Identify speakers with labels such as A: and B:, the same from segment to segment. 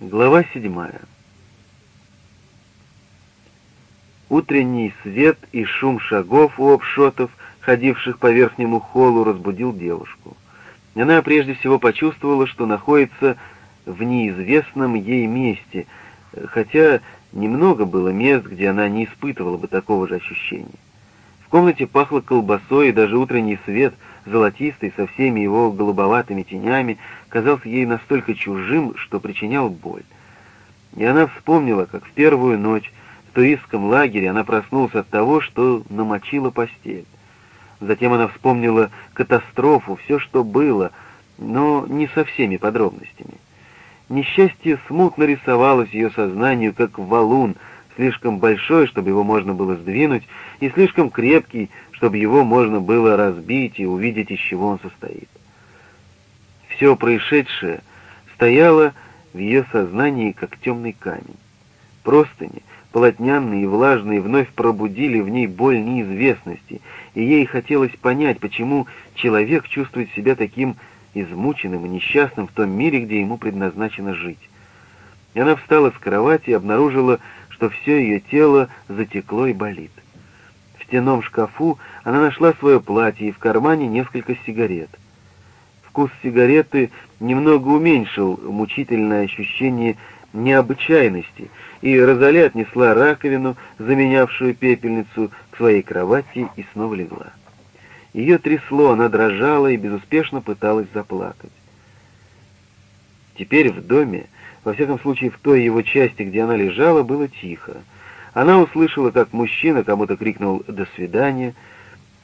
A: Глава седьмая. Утренний свет и шум шагов у обшотов, ходивших по верхнему холлу, разбудил девушку. Она прежде всего почувствовала, что находится в неизвестном ей месте, хотя немного было мест, где она не испытывала бы такого же ощущения. В комнате пахло колбасой, и даже утренний свет, золотистый, со всеми его голубоватыми тенями, казался ей настолько чужим, что причинял боль. И она вспомнила, как в первую ночь в туристском лагере она проснулась от того, что намочила постель. Затем она вспомнила катастрофу, все, что было, но не со всеми подробностями. Несчастье смутно рисовалось ее сознанию, как валун, слишком большой, чтобы его можно было сдвинуть, и слишком крепкий, чтобы его можно было разбить и увидеть, из чего он состоит. Все происшедшее стояло в ее сознании, как темный камень. Простыни, полотняные и влажные, вновь пробудили в ней боль неизвестности, и ей хотелось понять, почему человек чувствует себя таким измученным и несчастным в том мире, где ему предназначено жить. И она встала с кровати и обнаружила, что все ее тело затекло и болит. Стенном шкафу она нашла свое платье и в кармане несколько сигарет. Вкус сигареты немного уменьшил мучительное ощущение необычайности, и Розали отнесла раковину, заменявшую пепельницу, к своей кровати и снова легла. Ее трясло, она дрожала и безуспешно пыталась заплакать. Теперь в доме, во всяком случае в той его части, где она лежала, было тихо. Она услышала, как мужчина кому-то крикнул «до свидания»,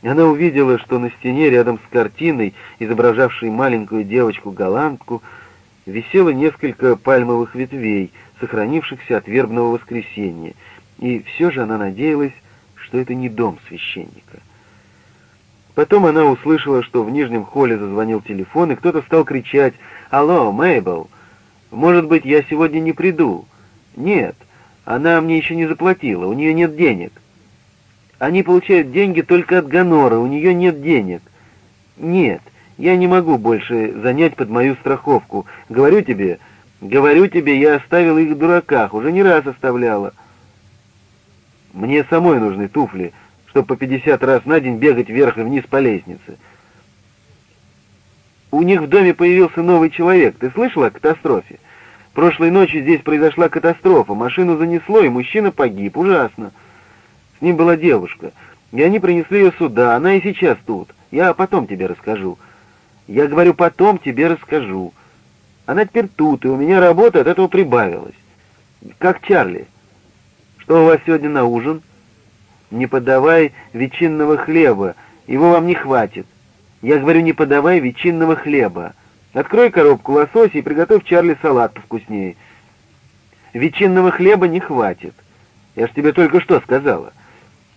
A: она увидела, что на стене рядом с картиной, изображавшей маленькую девочку-голландку, висело несколько пальмовых ветвей, сохранившихся от вербного воскресенья, и все же она надеялась, что это не дом священника. Потом она услышала, что в нижнем холле зазвонил телефон, и кто-то стал кричать «Алло, Мейбл! Может быть, я сегодня не приду?» «Нет, она мне еще не заплатила, у нее нет денег». Они получают деньги только от гонора, у нее нет денег. Нет, я не могу больше занять под мою страховку. Говорю тебе, говорю тебе, я оставила их в дураках, уже не раз оставляла. Мне самой нужны туфли, чтобы по пятьдесят раз на день бегать вверх и вниз по лестнице. У них в доме появился новый человек. Ты слышал о катастрофе? Прошлой ночью здесь произошла катастрофа. Машину занесло, и мужчина погиб. Ужасно. С ним была девушка, и они принесли ее сюда, она и сейчас тут. Я потом тебе расскажу. Я говорю, потом тебе расскажу. Она теперь тут, и у меня работа от этого прибавилась. Как Чарли. Что у вас сегодня на ужин? Не подавай ветчинного хлеба, его вам не хватит. Я говорю, не подавай ветчинного хлеба. Открой коробку лосося и приготовь Чарли салат повкуснее. Ветчинного хлеба не хватит. Я ж тебе только что сказала.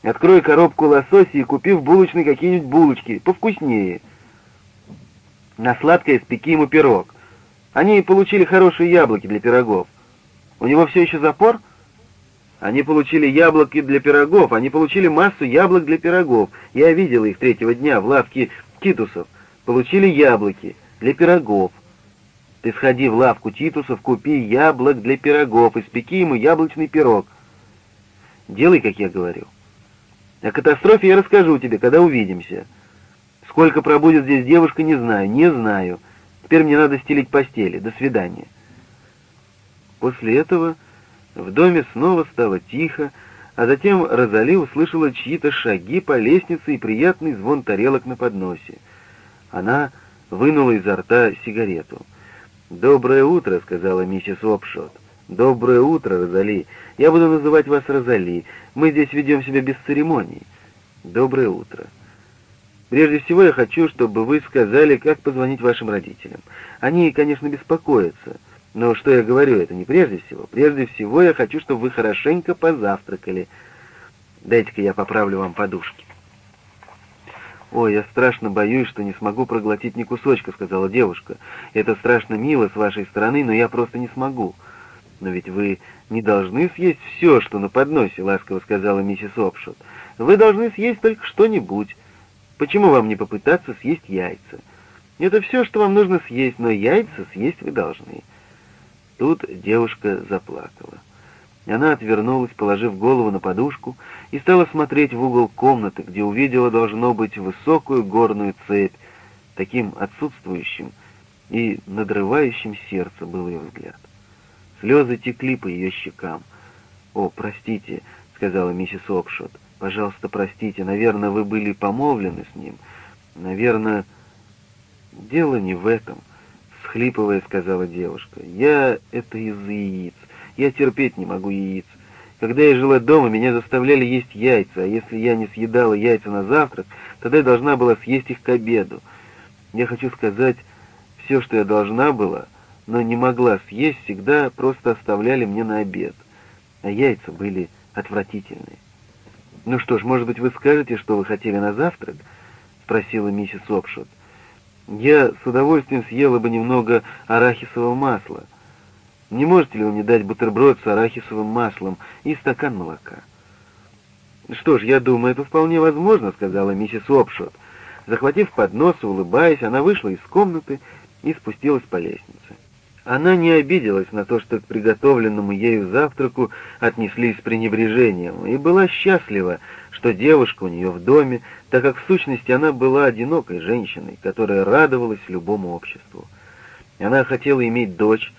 A: Открой коробку лосося и купи в булочной какие-нибудь булочки, повкуснее. На сладкое спеки ему пирог. Они получили хорошие яблоки для пирогов. У него все еще запор? Они получили яблоки для пирогов, они получили массу яблок для пирогов. Я видел их третьего дня в лавке Титусов. Получили яблоки для пирогов. Ты сходи в лавку Титусов, купи яблок для пирогов, и спеки ему яблочный пирог. Делай, как я говорю. О катастрофе я расскажу тебе, когда увидимся. Сколько пробудет здесь девушка, не знаю, не знаю. Теперь мне надо стелить постели. До свидания. После этого в доме снова стало тихо, а затем Розали услышала чьи-то шаги по лестнице и приятный звон тарелок на подносе. Она вынула изо рта сигарету. «Доброе утро», — сказала миссис Опшот. «Доброе утро, Розали. Я буду называть вас Розали. Мы здесь ведем себя без церемоний. Доброе утро. Прежде всего я хочу, чтобы вы сказали, как позвонить вашим родителям. Они, конечно, беспокоятся, но что я говорю, это не прежде всего. Прежде всего я хочу, чтобы вы хорошенько позавтракали. Дайте-ка я поправлю вам подушки. «Ой, я страшно боюсь, что не смогу проглотить ни кусочка», — сказала девушка. «Это страшно мило с вашей стороны, но я просто не смогу». «Но ведь вы не должны съесть все, что на подносе», — ласково сказала миссис Опшот. «Вы должны съесть только что-нибудь. Почему вам не попытаться съесть яйца? Это все, что вам нужно съесть, но яйца съесть вы должны». Тут девушка заплакала. Она отвернулась, положив голову на подушку, и стала смотреть в угол комнаты, где увидела, должно быть, высокую горную цепь. Таким отсутствующим и надрывающим сердце был ее взгляд. Слезы текли по ее щекам. «О, простите», — сказала миссис Окшот, — «пожалуйста, простите, наверное, вы были помолвлены с ним. Наверное, дело не в этом», — схлипывая, сказала девушка. «Я это из-за яиц. Я терпеть не могу яиц. Когда я жила дома, меня заставляли есть яйца, а если я не съедала яйца на завтрак, тогда я должна была съесть их к обеду. Я хочу сказать, все, что я должна была, но не могла съесть, всегда просто оставляли мне на обед. А яйца были отвратительные. «Ну что ж, может быть, вы скажете, что вы хотели на завтрак?» — спросила миссис Опшот. «Я с удовольствием съела бы немного арахисового масла». Не можете ли вы мне дать бутерброд с арахисовым маслом и стакан молока?» «Что ж, я думаю, это вполне возможно», — сказала миссис Опшот. Захватив поднос, улыбаясь, она вышла из комнаты и спустилась по лестнице. Она не обиделась на то, что к приготовленному ею завтраку отнеслись с пренебрежением, и была счастлива, что девушка у нее в доме, так как в сущности она была одинокой женщиной, которая радовалась любому обществу. Она хотела иметь дочь,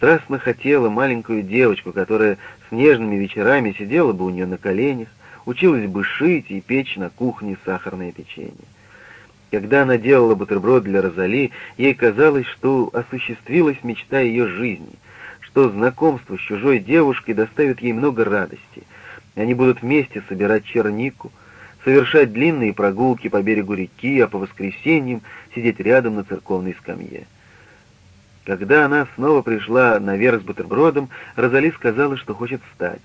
A: страстно хотела маленькую девочку, которая с нежными вечерами сидела бы у нее на коленях, училась бы шить и печь на кухне сахарное печенье. Когда она делала бутерброд для Розали, ей казалось, что осуществилась мечта ее жизни, что знакомство с чужой девушкой доставит ей много радости. Они будут вместе собирать чернику, совершать длинные прогулки по берегу реки, а по воскресеньям сидеть рядом на церковной скамье. Когда она снова пришла наверх с бутербродом, Розали сказала, что хочет встать.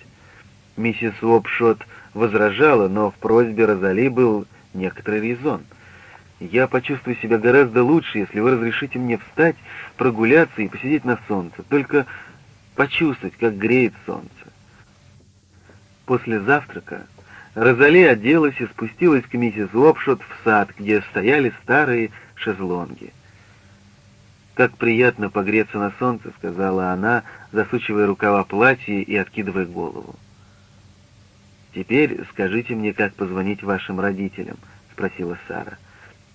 A: Миссис Уопшот возражала, но в просьбе Розали был некоторый резон. «Я почувствую себя гораздо лучше, если вы разрешите мне встать, прогуляться и посидеть на солнце, только почувствовать, как греет солнце». После завтрака Розали оделась и спустилась к миссис Уопшот в сад, где стояли старые шезлонги. «Как приятно погреться на солнце», — сказала она, засучивая рукава платья и откидывая голову. «Теперь скажите мне, как позвонить вашим родителям», — спросила Сара.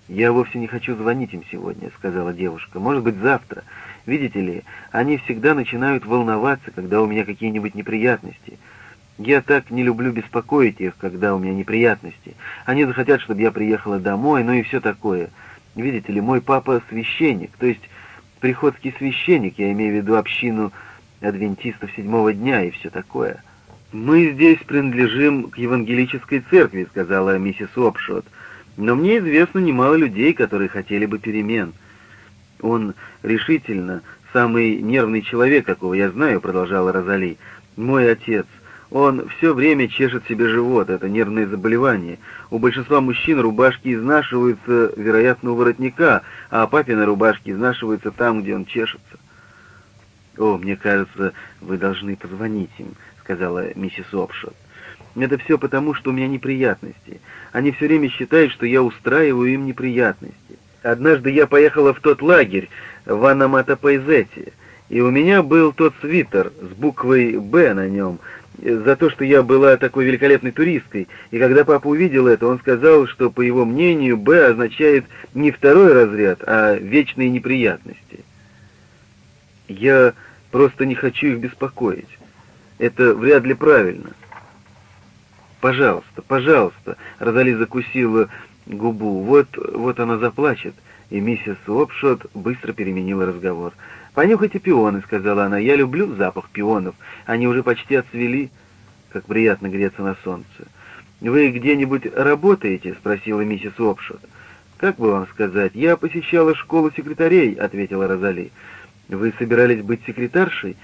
A: «Я вовсе не хочу звонить им сегодня», — сказала девушка. «Может быть, завтра. Видите ли, они всегда начинают волноваться, когда у меня какие-нибудь неприятности. Я так не люблю беспокоить их, когда у меня неприятности. Они захотят, чтобы я приехала домой, ну и все такое. Видите ли, мой папа священник, то есть приходский священник, я имею в виду общину адвентистов седьмого дня и все такое. «Мы здесь принадлежим к евангелической церкви», — сказала миссис Опшот, «но мне известно немало людей, которые хотели бы перемен». «Он решительно самый нервный человек, какого я знаю», — продолжала Розали. «Мой отец. Он все время чешет себе живот, это нервное заболевание. У большинства мужчин рубашки изнашиваются, вероятно, у воротника, а папины рубашки изнашиваются там, где он чешется. «О, мне кажется, вы должны позвонить им», — сказала миссис Опшот. «Это все потому, что у меня неприятности. Они все время считают, что я устраиваю им неприятности. Однажды я поехала в тот лагерь в Анаматапайзете, и у меня был тот свитер с буквой «Б» на нем — за то, что я была такой великолепной туристкой, и когда папа увидел это, он сказал, что, по его мнению, «Б» означает не второй разряд, а вечные неприятности. Я просто не хочу их беспокоить. Это вряд ли правильно. «Пожалуйста, пожалуйста», — Розали закусила губу, «вот, вот она заплачет», и миссис Лопшот быстро переменила разговор. «Понюхайте пионы», — сказала она. «Я люблю запах пионов. Они уже почти отцвели. Как приятно греться на солнце». «Вы где-нибудь работаете?» — спросила миссис Опшот. «Как бы вам сказать? Я посещала школу секретарей», — ответила Розали. «Вы собирались быть секретаршей?»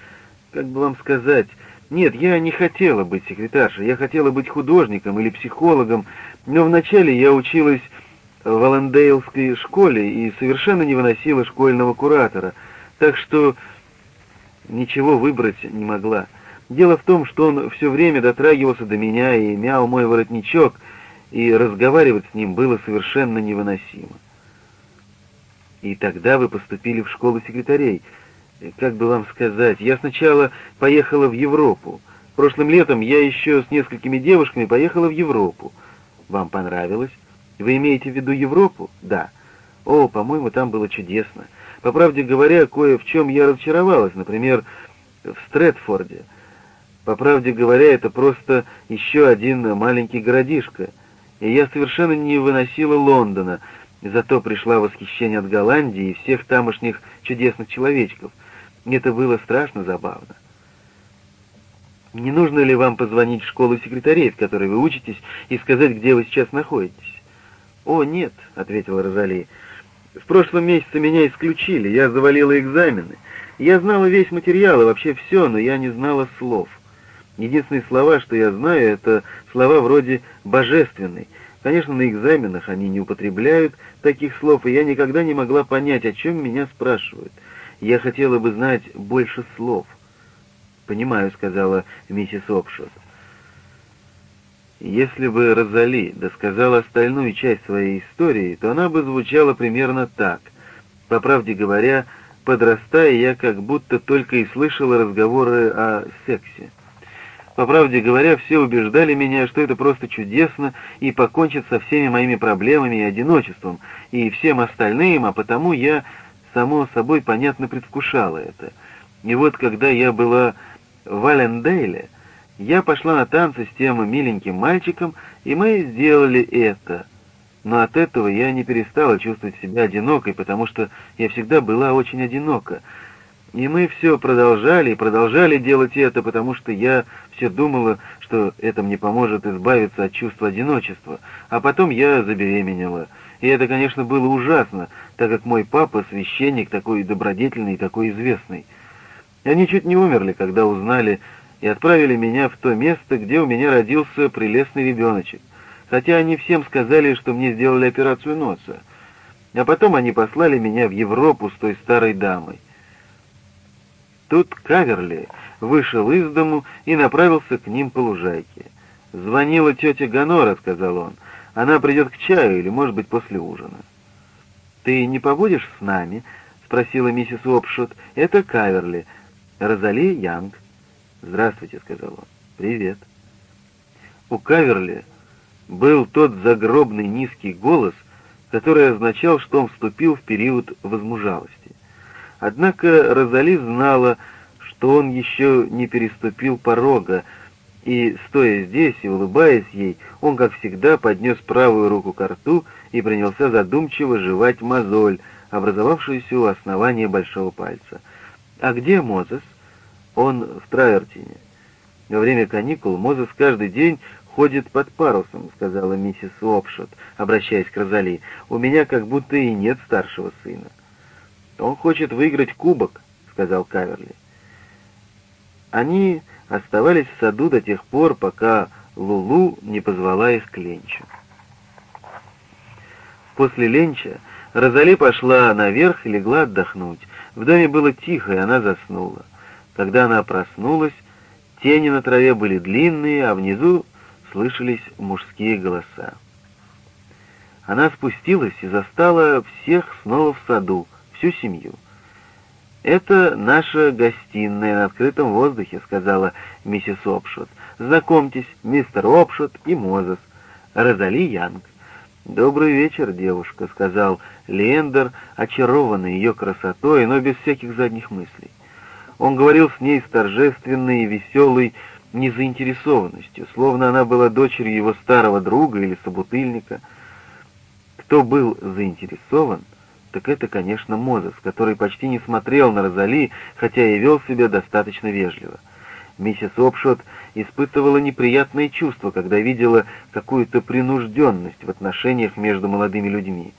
A: «Как бы вам сказать?» «Нет, я не хотела быть секретаршей. Я хотела быть художником или психологом. Но вначале я училась в Аллендейлской школе и совершенно не выносила школьного куратора — так что ничего выбрать не могла. Дело в том, что он все время дотрагивался до меня и мял мой воротничок, и разговаривать с ним было совершенно невыносимо. И тогда вы поступили в школу секретарей. как бы вам сказать, я сначала поехала в Европу. Прошлым летом я еще с несколькими девушками поехала в Европу. Вам понравилось? Вы имеете в виду Европу? Да. О, по-моему, там было чудесно. По правде говоря, кое в чем я разочаровалась, например, в Стрэдфорде. По правде говоря, это просто еще один маленький городишко. И я совершенно не выносила Лондона, зато пришла восхищение от Голландии и всех тамошних чудесных человечков. Это было страшно забавно. Не нужно ли вам позвонить в школу секретарей, в которой вы учитесь, и сказать, где вы сейчас находитесь? «О, нет», — ответила Розали. «В прошлом месяце меня исключили, я завалила экзамены. Я знала весь материал и вообще все, но я не знала слов. Единственные слова, что я знаю, это слова вроде «божественный». Конечно, на экзаменах они не употребляют таких слов, и я никогда не могла понять, о чем меня спрашивают. Я хотела бы знать больше слов. «Понимаю», — сказала миссис Опшот. Если бы Розали досказала остальную часть своей истории, то она бы звучала примерно так. По правде говоря, подрастая, я как будто только и слышала разговоры о сексе. По правде говоря, все убеждали меня, что это просто чудесно и покончит со всеми моими проблемами и одиночеством, и всем остальным, а потому я, само собой, понятно предвкушала это. И вот когда я была в Аллендейле, я пошла на танцы с тем миленьким мальчиком, и мы сделали это. Но от этого я не перестала чувствовать себя одинокой, потому что я всегда была очень одинока — и мы все продолжали и продолжали делать это, потому что я все думала, что это мне поможет избавиться от чувства одиночества. А потом я забеременела. И это, конечно, было ужасно, так как мой папа священник такой добродетельный и такой известный. Они чуть не умерли, когда узнали, и отправили меня в то место, где у меня родился прелестный ребеночек. Хотя они всем сказали, что мне сделали операцию носа. А потом они послали меня в Европу с той старой дамой. Тут Каверли вышел из дому и направился к ним по лужайке. «Звонила тетя Гонора», — сказал он. «Она придет к чаю или, может быть, после ужина». «Ты не побудешь с нами?» — спросила миссис Уопшот. «Это Каверли. Розали Янг». «Здравствуйте», — сказал он. «Привет». У Каверли был тот загробный низкий голос, который означал, что он вступил в период возмужалости. Однако Розали знала, что он еще не переступил порога, и, стоя здесь и улыбаясь ей, он, как всегда, поднес правую руку к рту и принялся задумчиво жевать мозоль, образовавшуюся у основания большого пальца. «А где Мозес?» «Он в Травертине». Во время каникул Мозес каждый день ходит под парусом», — сказала миссис Уопшот, обращаясь к Розали. «У меня как будто и нет старшего сына». «Он хочет выиграть кубок», — сказал Каверли. Они оставались в саду до тех пор, пока Лулу не позвала их к ленчу. После ленча Розали пошла наверх и легла отдохнуть. В доме было тихо, и она заснула. Когда она проснулась, тени на траве были длинные, а внизу слышались мужские голоса. Она спустилась и застала всех снова в саду, всю семью. «Это наша гостиная на открытом воздухе», — сказала миссис Опшот. «Знакомьтесь, мистер Опшот и Мозес, Розали Янг». «Добрый вечер, девушка», — сказал Лендер, очарованный ее красотой, но без всяких задних мыслей. Он говорил с ней с торжественной и веселой незаинтересованностью, словно она была дочерью его старого друга или собутыльника. Кто был заинтересован — так это, конечно, Мозес, который почти не смотрел на Розали, хотя и вел себя достаточно вежливо. Миссис Опшот испытывала неприятные чувства, когда видела какую-то принужденность в отношениях между молодыми людьми.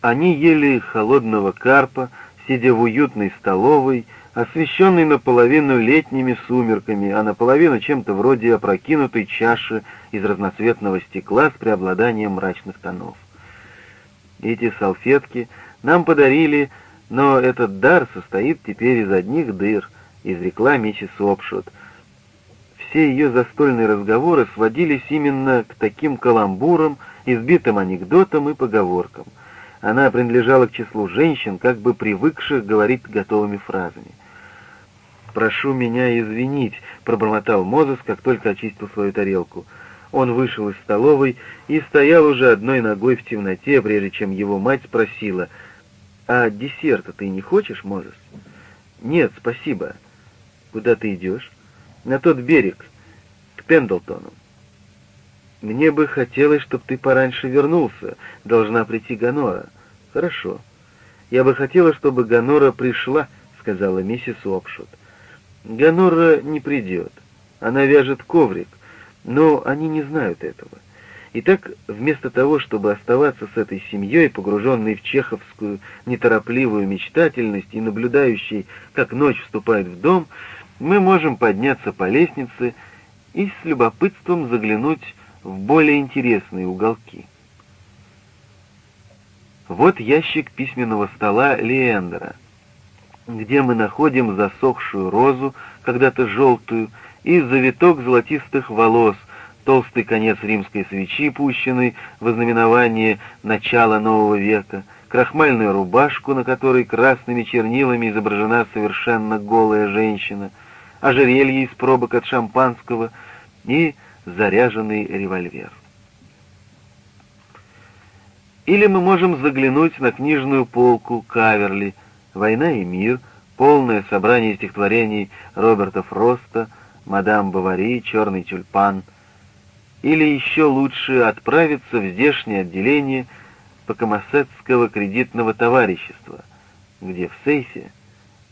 A: Они ели холодного карпа, сидя в уютной столовой, освещенной наполовину летними сумерками, а наполовину чем-то вроде опрокинутой чаши из разноцветного стекла с преобладанием мрачных тонов. Эти салфетки нам подарили, но этот дар состоит теперь из одних дыр, изрекла миссис Опшот. Все ее застольные разговоры сводились именно к таким каламбурам, избитым анекдотам и поговоркам. Она принадлежала к числу женщин, как бы привыкших говорить готовыми фразами. «Прошу меня извинить», — пробормотал Мозес, как только очистил свою тарелку. Он вышел из столовой и стоял уже одной ногой в темноте, прежде чем его мать спросила, «А десерта ты не хочешь, Мозес?» «Нет, спасибо». «Куда ты идешь?» «На тот берег, к Пендлтону». «Мне бы хотелось, чтобы ты пораньше вернулся. Должна прийти Ганора». «Хорошо. Я бы хотела, чтобы Ганора пришла», — сказала миссис Опшот. «Ганора не придет. Она вяжет коврик, но они не знают этого. Итак, вместо того, чтобы оставаться с этой семьей, погруженной в чеховскую неторопливую мечтательность и наблюдающей, как ночь вступает в дом, мы можем подняться по лестнице и с любопытством заглянуть в более интересные уголки. Вот ящик письменного стола Леэндера, где мы находим засохшую розу, когда-то желтую, и завиток золотистых волос, толстый конец римской свечи, пущенный в ознаменование начала нового века, крахмальную рубашку, на которой красными чернилами изображена совершенно голая женщина, ожерелье из пробок от шампанского и заряженный револьвер. Или мы можем заглянуть на книжную полку Каверли «Война и мир», полное собрание стихотворений Роберта Фроста, «Мадам Бавари», «Черный тюльпан». Или еще лучше отправиться в здешнее отделение Покомосетского кредитного товарищества, где в сейфе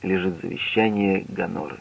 A: лежит завещание Ганоры.